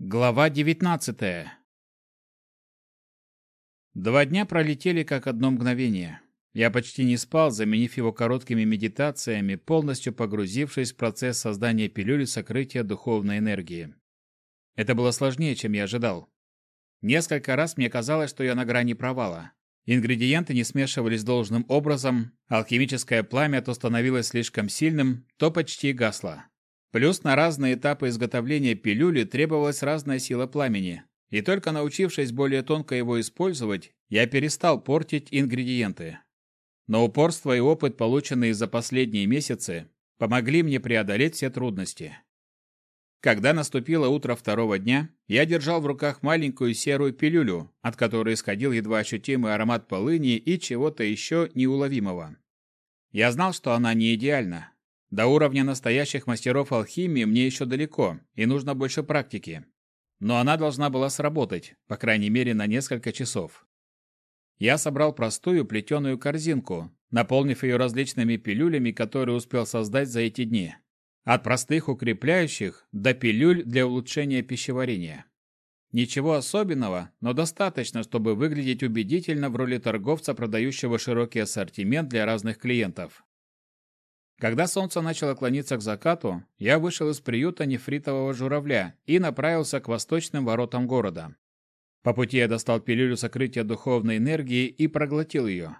Глава 19 Два дня пролетели как одно мгновение. Я почти не спал, заменив его короткими медитациями, полностью погрузившись в процесс создания пилюли сокрытия духовной энергии. Это было сложнее, чем я ожидал. Несколько раз мне казалось, что я на грани провала. Ингредиенты не смешивались должным образом, алхимическое пламя то становилось слишком сильным, то почти гасло. Плюс на разные этапы изготовления пилюли требовалась разная сила пламени, и только научившись более тонко его использовать, я перестал портить ингредиенты. Но упорство и опыт, полученные за последние месяцы, помогли мне преодолеть все трудности. Когда наступило утро второго дня, я держал в руках маленькую серую пилюлю, от которой исходил едва ощутимый аромат полыни и чего-то еще неуловимого. Я знал, что она не идеальна, до уровня настоящих мастеров алхимии мне еще далеко, и нужно больше практики. Но она должна была сработать, по крайней мере, на несколько часов. Я собрал простую плетеную корзинку, наполнив ее различными пилюлями, которые успел создать за эти дни. От простых укрепляющих до пилюль для улучшения пищеварения. Ничего особенного, но достаточно, чтобы выглядеть убедительно в роли торговца, продающего широкий ассортимент для разных клиентов. Когда солнце начало клониться к закату, я вышел из приюта нефритового журавля и направился к восточным воротам города. По пути я достал пилюлю сокрытия духовной энергии и проглотил ее.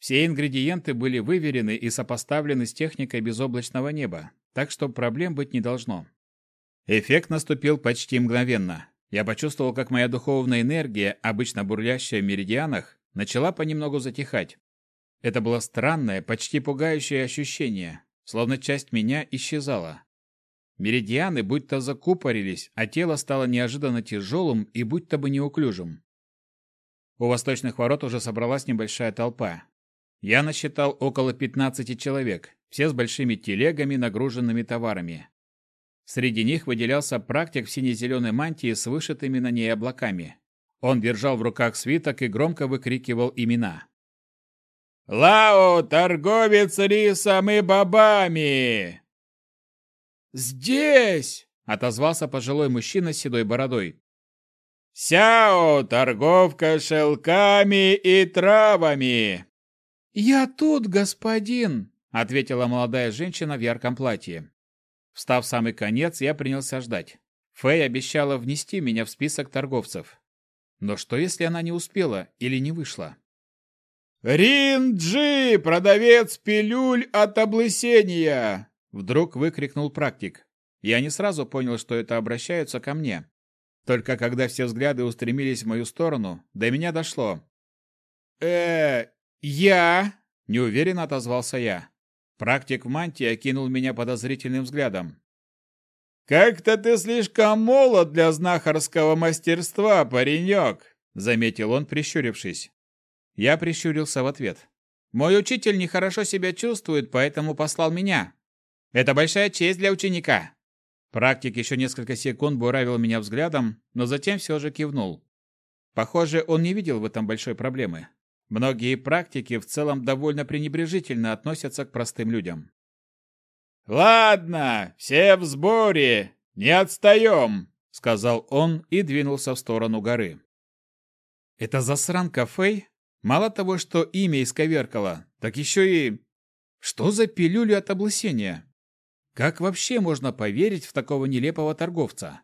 Все ингредиенты были выверены и сопоставлены с техникой безоблачного неба, так что проблем быть не должно. Эффект наступил почти мгновенно. Я почувствовал, как моя духовная энергия, обычно бурлящая в меридианах, начала понемногу затихать. Это было странное, почти пугающее ощущение, словно часть меня исчезала. Меридианы будто закупорились, а тело стало неожиданно тяжелым и будто бы неуклюжим. У восточных ворот уже собралась небольшая толпа. Я насчитал около 15 человек, все с большими телегами, нагруженными товарами. Среди них выделялся практик в сине-зеленой мантии с вышитыми на ней облаками. Он держал в руках свиток и громко выкрикивал имена. Лао, торговец рисом и бобами!» «Здесь!» — отозвался пожилой мужчина с седой бородой. «Сяо, торговка шелками и травами!» «Я тут, господин!» — ответила молодая женщина в ярком платье. Встав в самый конец, я принялся ждать. Фэй обещала внести меня в список торговцев. Но что, если она не успела или не вышла? «Ринджи, продавец пилюль от облысения!» Вдруг выкрикнул практик. Я не сразу понял, что это обращаются ко мне. Только когда все взгляды устремились в мою сторону, до меня дошло. э я?» – неуверенно отозвался я. Практик в мантии окинул меня подозрительным взглядом. «Как-то ты слишком молод для знахарского мастерства, паренек!» – заметил он, прищурившись. Я прищурился в ответ. Мой учитель нехорошо себя чувствует, поэтому послал меня. Это большая честь для ученика. Практик еще несколько секунд буравил меня взглядом, но затем все же кивнул. Похоже, он не видел в этом большой проблемы. Многие практики в целом довольно пренебрежительно относятся к простым людям. «Ладно, все в сборе, не отстаем», — сказал он и двинулся в сторону горы. «Это засранка Фэй Мало того, что имя исковеркало, так еще и... Что за пилюлю от облысения? Как вообще можно поверить в такого нелепого торговца?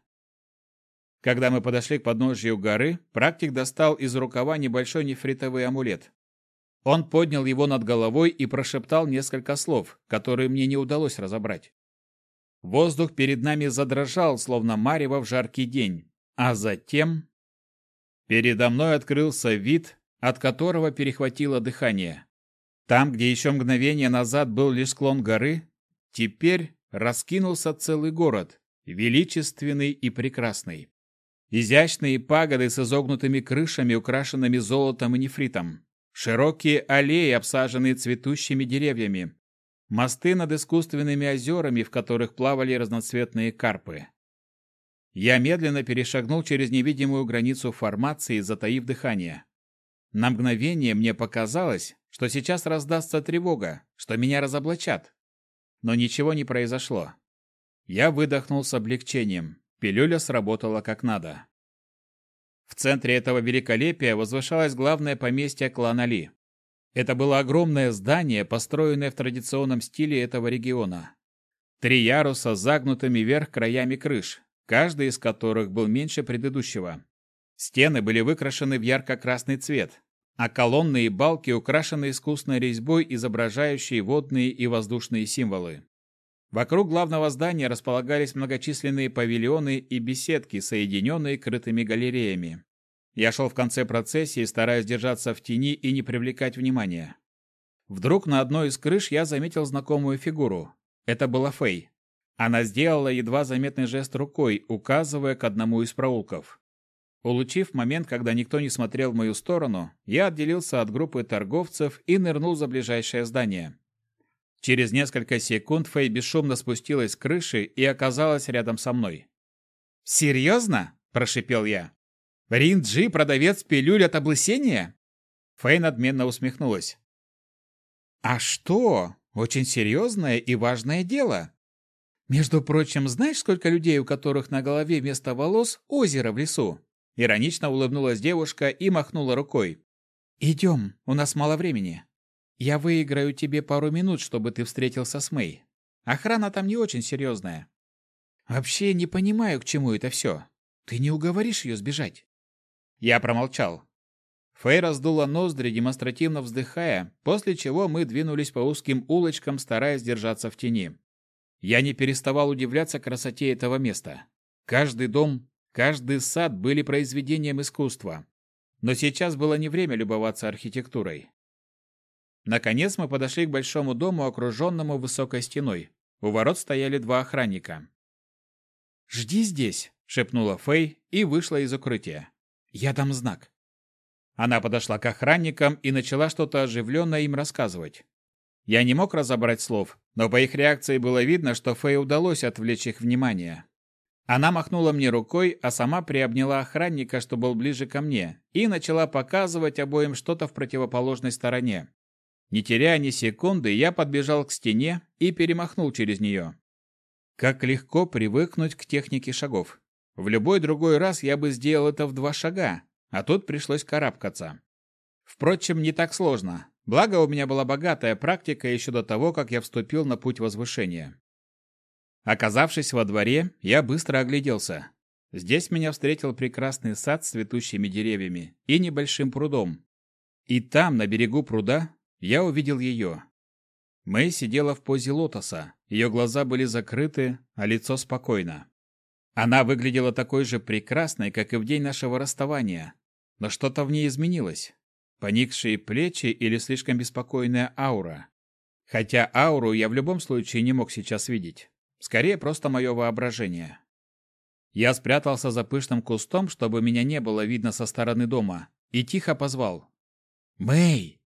Когда мы подошли к подножью горы, практик достал из рукава небольшой нефритовый амулет. Он поднял его над головой и прошептал несколько слов, которые мне не удалось разобрать. Воздух перед нами задрожал, словно марево в жаркий день, а затем... Передо мной открылся вид, от которого перехватило дыхание. Там, где еще мгновение назад был лишь склон горы, теперь раскинулся целый город, величественный и прекрасный. Изящные пагоды с изогнутыми крышами, украшенными золотом и нефритом. Широкие аллеи, обсаженные цветущими деревьями. Мосты над искусственными озерами, в которых плавали разноцветные карпы. Я медленно перешагнул через невидимую границу формации, затаив дыхание. На мгновение мне показалось, что сейчас раздастся тревога, что меня разоблачат. Но ничего не произошло. Я выдохнул с облегчением. Пилюля сработала как надо. В центре этого великолепия возвышалось главное поместье клана Ли. Это было огромное здание, построенное в традиционном стиле этого региона. Три яруса с загнутыми вверх краями крыш, каждый из которых был меньше предыдущего. Стены были выкрашены в ярко-красный цвет, а колонны и балки украшены искусной резьбой, изображающей водные и воздушные символы. Вокруг главного здания располагались многочисленные павильоны и беседки, соединенные крытыми галереями. Я шел в конце процессии, стараясь держаться в тени и не привлекать внимания. Вдруг на одной из крыш я заметил знакомую фигуру. Это была Фэй. Она сделала едва заметный жест рукой, указывая к одному из проулков. Улучив момент, когда никто не смотрел в мою сторону, я отделился от группы торговцев и нырнул за ближайшее здание. Через несколько секунд Фэй бесшумно спустилась с крыши и оказалась рядом со мной. «Серьезно?» – прошипел я. «Рин-Джи – продавец пилюль от облысения?» Фэй надменно усмехнулась. «А что? Очень серьезное и важное дело. Между прочим, знаешь, сколько людей, у которых на голове вместо волос озеро в лесу?» Иронично улыбнулась девушка и махнула рукой. «Идем, у нас мало времени. Я выиграю тебе пару минут, чтобы ты встретился с Мэй. Охрана там не очень серьезная. Вообще не понимаю, к чему это все. Ты не уговоришь ее сбежать?» Я промолчал. Фэй раздула ноздри, демонстративно вздыхая, после чего мы двинулись по узким улочкам, стараясь держаться в тени. Я не переставал удивляться красоте этого места. Каждый дом, каждый сад были произведением искусства. Но сейчас было не время любоваться архитектурой. Наконец мы подошли к большому дому, окруженному высокой стеной. У ворот стояли два охранника. «Жди здесь», — шепнула Фэй и вышла из укрытия. «Я дам знак». Она подошла к охранникам и начала что-то оживленно им рассказывать. Я не мог разобрать слов, но по их реакции было видно, что Фэй удалось отвлечь их внимание. Она махнула мне рукой, а сама приобняла охранника, что был ближе ко мне, и начала показывать обоим что-то в противоположной стороне. Не теряя ни секунды, я подбежал к стене и перемахнул через нее. Как легко привыкнуть к технике шагов. В любой другой раз я бы сделал это в два шага, а тут пришлось карабкаться. Впрочем, не так сложно. Благо, у меня была богатая практика еще до того, как я вступил на путь возвышения. Оказавшись во дворе, я быстро огляделся. Здесь меня встретил прекрасный сад с цветущими деревьями и небольшим прудом. И там, на берегу пруда, я увидел ее. Мэй сидела в позе лотоса, ее глаза были закрыты, а лицо спокойно. Она выглядела такой же прекрасной, как и в день нашего расставания, но что-то в ней изменилось. Поникшие плечи или слишком беспокойная аура. Хотя ауру я в любом случае не мог сейчас видеть. Скорее, просто мое воображение. Я спрятался за пышным кустом, чтобы меня не было видно со стороны дома, и тихо позвал. «Мэй!»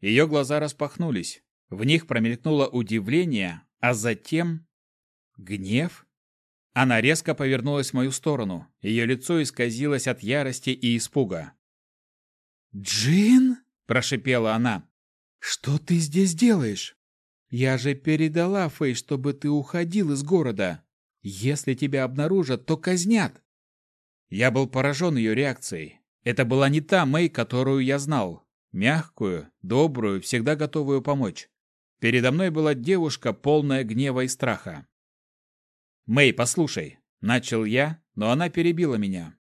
Ее глаза распахнулись. В них промелькнуло удивление, а затем... Гнев? Она резко повернулась в мою сторону. Ее лицо исказилось от ярости и испуга. «Джин?» – прошипела она. «Что ты здесь делаешь? Я же передала Фэй, чтобы ты уходил из города. Если тебя обнаружат, то казнят». Я был поражен ее реакцией. Это была не та Мэй, которую я знал. Мягкую, добрую, всегда готовую помочь. Передо мной была девушка, полная гнева и страха. «Мэй, послушай», — начал я, но она перебила меня.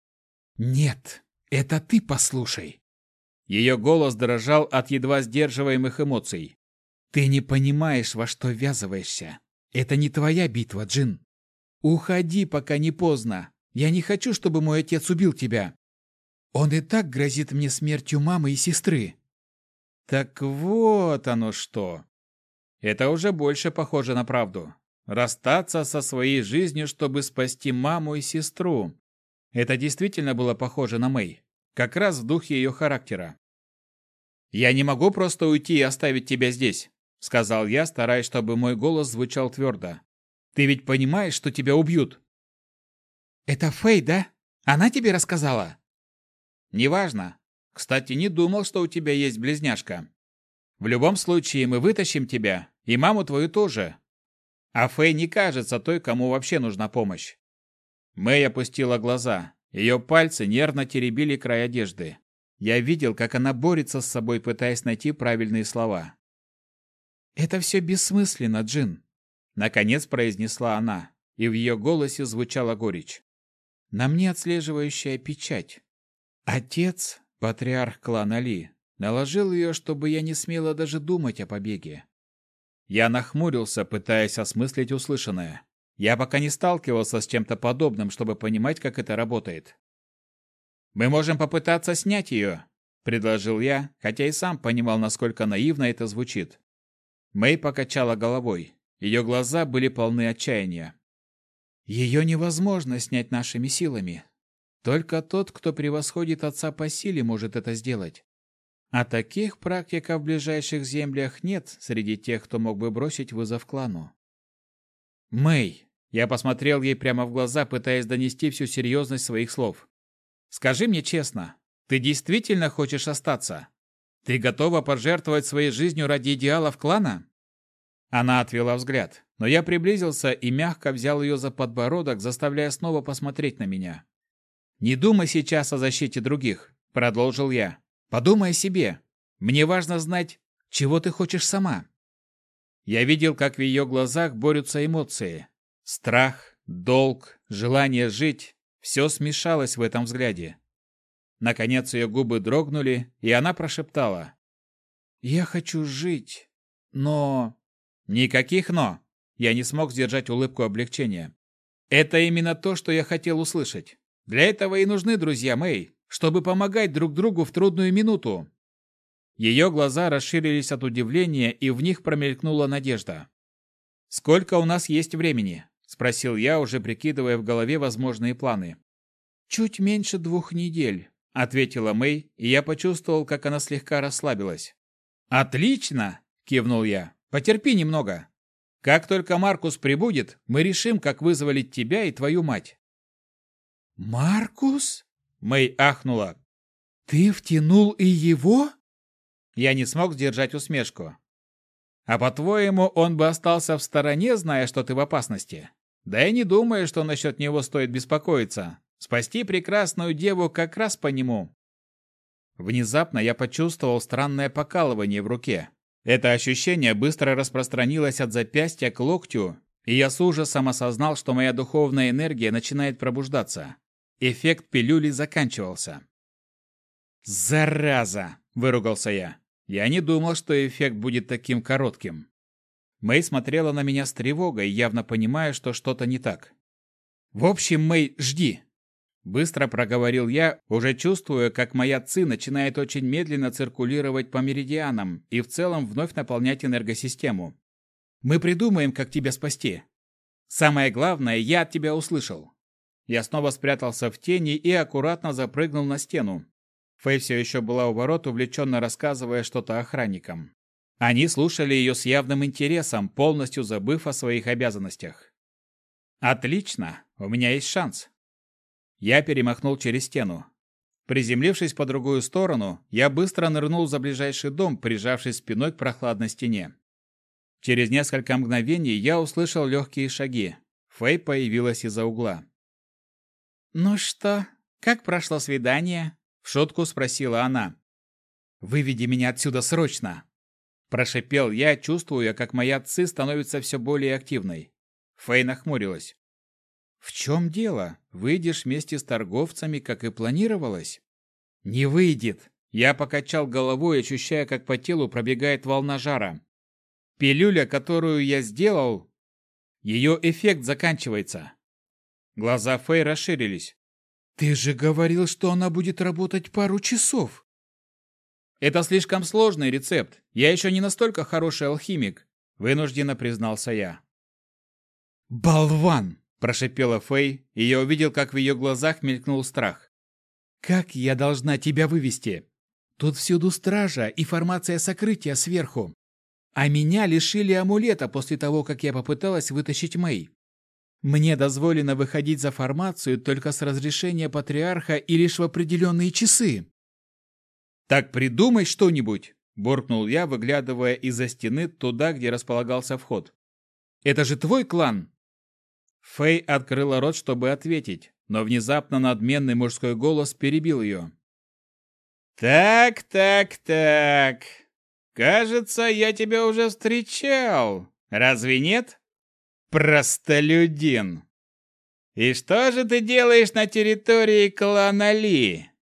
«Нет, это ты послушай». Ее голос дрожал от едва сдерживаемых эмоций. «Ты не понимаешь, во что ввязываешься. Это не твоя битва, Джин. Уходи, пока не поздно. Я не хочу, чтобы мой отец убил тебя. Он и так грозит мне смертью мамы и сестры. Так вот оно что. Это уже больше похоже на правду. Расстаться со своей жизнью, чтобы спасти маму и сестру. Это действительно было похоже на Мэй. Как раз в духе ее характера. «Я не могу просто уйти и оставить тебя здесь», — сказал я, стараясь, чтобы мой голос звучал твердо. «Ты ведь понимаешь, что тебя убьют?» «Это Фэй, да? Она тебе рассказала?» «Неважно. Кстати, не думал, что у тебя есть близняшка. В любом случае, мы вытащим тебя, и маму твою тоже. А Фэй не кажется той, кому вообще нужна помощь. Мэй опустила глаза. Ее пальцы нервно теребили край одежды. Я видел, как она борется с собой, пытаясь найти правильные слова. «Это все бессмысленно, Джин», — наконец произнесла она, и в ее голосе звучала горечь. «На мне отслеживающая печать. Отец, патриарх клана Ли, наложил ее, чтобы я не смела даже думать о побеге. Я нахмурился, пытаясь осмыслить услышанное. Я пока не сталкивался с чем-то подобным, чтобы понимать, как это работает. «Мы можем попытаться снять ее», — предложил я, хотя и сам понимал, насколько наивно это звучит. Мэй покачала головой. Ее глаза были полны отчаяния. «Ее невозможно снять нашими силами. Только тот, кто превосходит отца по силе, может это сделать. А таких практиков в ближайших землях нет среди тех, кто мог бы бросить вызов клану. Мэй, я посмотрел ей прямо в глаза, пытаясь донести всю серьезность своих слов. Скажи мне честно, ты действительно хочешь остаться? Ты готова пожертвовать своей жизнью ради идеалов клана? Она отвела взгляд, но я приблизился и мягко взял ее за подбородок, заставляя снова посмотреть на меня. Не думай сейчас о защите других, продолжил я. Подумай о себе. Мне важно знать, чего ты хочешь сама. Я видел, как в ее глазах борются эмоции. Страх, долг, желание жить – все смешалось в этом взгляде. Наконец ее губы дрогнули, и она прошептала. «Я хочу жить, но...» «Никаких «но». Я не смог сдержать улыбку облегчения. «Это именно то, что я хотел услышать. Для этого и нужны друзья Мэй чтобы помогать друг другу в трудную минуту. Ее глаза расширились от удивления, и в них промелькнула надежда. «Сколько у нас есть времени?» – спросил я, уже прикидывая в голове возможные планы. «Чуть меньше двух недель», – ответила Мэй, и я почувствовал, как она слегка расслабилась. «Отлично!» – кивнул я. «Потерпи немного. Как только Маркус прибудет, мы решим, как вызволить тебя и твою мать». «Маркус?» Мэй ахнула. «Ты втянул и его?» Я не смог сдержать усмешку. «А по-твоему, он бы остался в стороне, зная, что ты в опасности? Да и не думаю, что насчет него стоит беспокоиться. Спасти прекрасную деву как раз по нему». Внезапно я почувствовал странное покалывание в руке. Это ощущение быстро распространилось от запястья к локтю, и я с ужасом осознал, что моя духовная энергия начинает пробуждаться. Эффект пилюли заканчивался. «Зараза!» – выругался я. Я не думал, что эффект будет таким коротким. Мэй смотрела на меня с тревогой, явно понимая, что что-то не так. «В общем, Мэй, жди!» Быстро проговорил я, уже чувствуя, как моя ци начинает очень медленно циркулировать по меридианам и в целом вновь наполнять энергосистему. «Мы придумаем, как тебя спасти. Самое главное, я от тебя услышал. Я снова спрятался в тени и аккуратно запрыгнул на стену. Фэй все еще была у ворот, увлеченно рассказывая что-то охранникам. Они слушали ее с явным интересом, полностью забыв о своих обязанностях. «Отлично! У меня есть шанс!» Я перемахнул через стену. Приземлившись по другую сторону, я быстро нырнул за ближайший дом, прижавшись спиной к прохладной стене. Через несколько мгновений я услышал легкие шаги. Фэй появилась из-за угла. «Ну что, как прошло свидание?» — в шутку спросила она. «Выведи меня отсюда срочно!» Прошипел я, чувствуя, как моя ци становится все более активной. Фэй нахмурилась. «В чем дело? Выйдешь вместе с торговцами, как и планировалось?» «Не выйдет!» Я покачал головой, ощущая, как по телу пробегает волна жара. «Пилюля, которую я сделал, ее эффект заканчивается. Глаза Фэй расширились. «Ты же говорил, что она будет работать пару часов!» «Это слишком сложный рецепт. Я еще не настолько хороший алхимик», — вынужденно признался я. «Болван!» – прошипела Фэй, и я увидел, как в ее глазах мелькнул страх. «Как я должна тебя вывести? Тут всюду стража и формация сокрытия сверху. А меня лишили амулета после того, как я попыталась вытащить Мэй. Мне дозволено выходить за формацию только с разрешения патриарха и лишь в определенные часы. Так придумай что-нибудь, буркнул я, выглядывая из-за стены туда, где располагался вход. Это же твой клан. Фэй открыла рот, чтобы ответить, но внезапно надменный мужской голос перебил ее. «Так, так, так. Кажется, я тебя уже встречал. Разве нет? Простолюдин. И что же ты делаешь на территории клана Ли?»